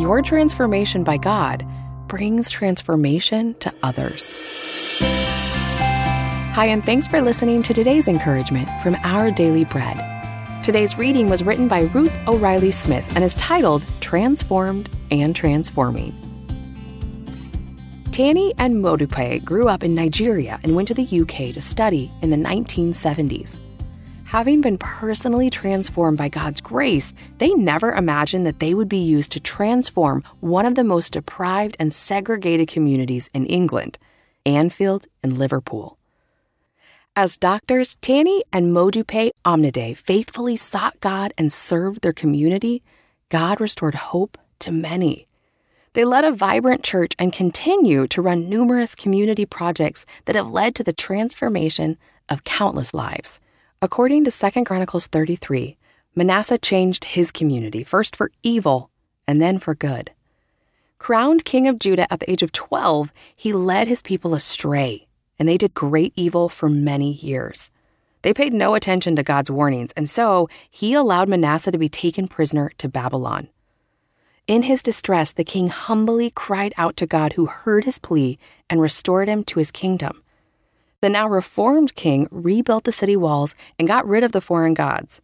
Your transformation by God brings transformation to others. Hi, and thanks for listening to today's encouragement from Our Daily Bread. Today's reading was written by Ruth O'Reilly Smith and is titled Transformed and Transforming. Tani and Modupe grew up in Nigeria and went to the UK to study in the 1970s. Having been personally transformed by God's grace, they never imagined that they would be used to transform one of the most deprived and segregated communities in England, Anfield and Liverpool. As doctors, Tani and Modupe Omideyi faithfully sought God and served their community, God restored hope to many. They led a vibrant church and continue to run numerous community projects that have led to the transformation of countless lives. According to 2 Chronicles 33, Manasseh changed his community, first for evil and then for good. Crowned king of Judah at the age of 12, he led his people astray and they did great evil for many years. They paid no attention to God's warnings, and so he allowed Manasseh to be taken prisoner to Babylon. In his distress, the king humbly cried out to God, who heard his plea and restored him to his kingdom. The now reformed king rebuilt the city walls and got rid of the foreign gods.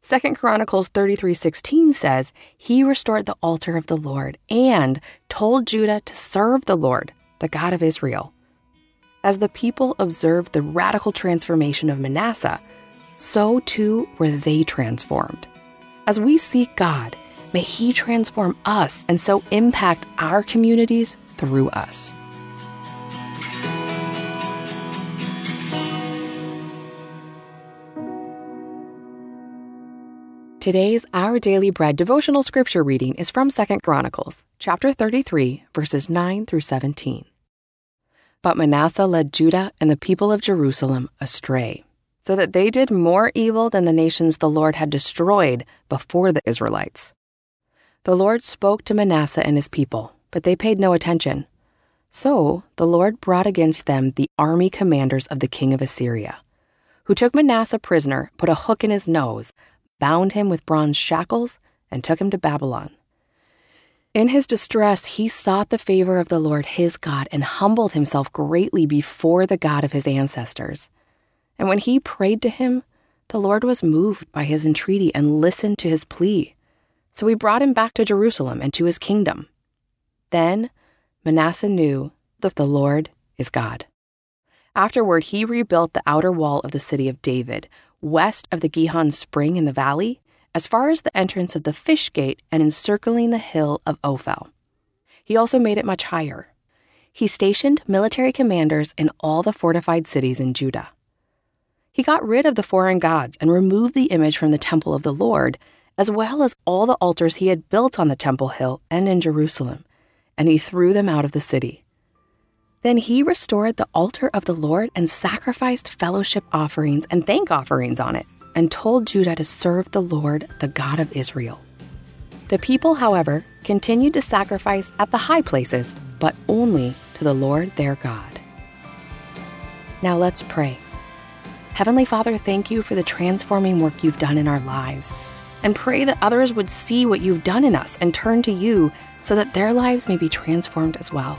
2 Chronicles 33:16 says, "He restored the altar of the Lord and told Judah to serve the Lord, the God of Israel." As the people observed the radical transformation of Manasseh, so too were they transformed. As we seek God, may He transform us and so impact our communities through us. Today's Our Daily Bread devotional scripture reading is from 2 Chronicles, chapter 33, verses 9 through 17. But Manasseh led Judah and the people of Jerusalem astray, so that they did more evil than the nations the Lord had destroyed before the Israelites. The Lord spoke to Manasseh and his people, but they paid no attention. So the Lord brought against them the army commanders of the king of Assyria, who took Manasseh prisoner, put a hook in his nose, bound him with bronze shackles, and took him to Babylon. In his distress, he sought the favor of the Lord his God and humbled himself greatly before the God of his ancestors. And when he prayed to him, the Lord was moved by his entreaty and listened to his plea. So he brought him back to Jerusalem and to his kingdom. Then Manasseh knew that the Lord is God. Afterward, he rebuilt the outer wall of the city of David, west of the Gihon spring in the valley, as far as the entrance of the fish gate and encircling the hill of Ophel. He also made it much higher. He stationed military commanders in all the fortified cities in Judah. He got rid of the foreign gods and removed the image from the temple of the Lord, as well as all the altars he had built on the temple hill and in Jerusalem, and he threw them out of the city. Then he restored the altar of the Lord and sacrificed fellowship offerings and thank offerings on it and told Judah to serve the Lord, the God of Israel. The people, however, continued to sacrifice at the high places, but only to the Lord their God. Now let's pray. Heavenly Father, thank you for the transforming work you've done in our lives, and pray that others would see what you've done in us and turn to you so that their lives may be transformed as well.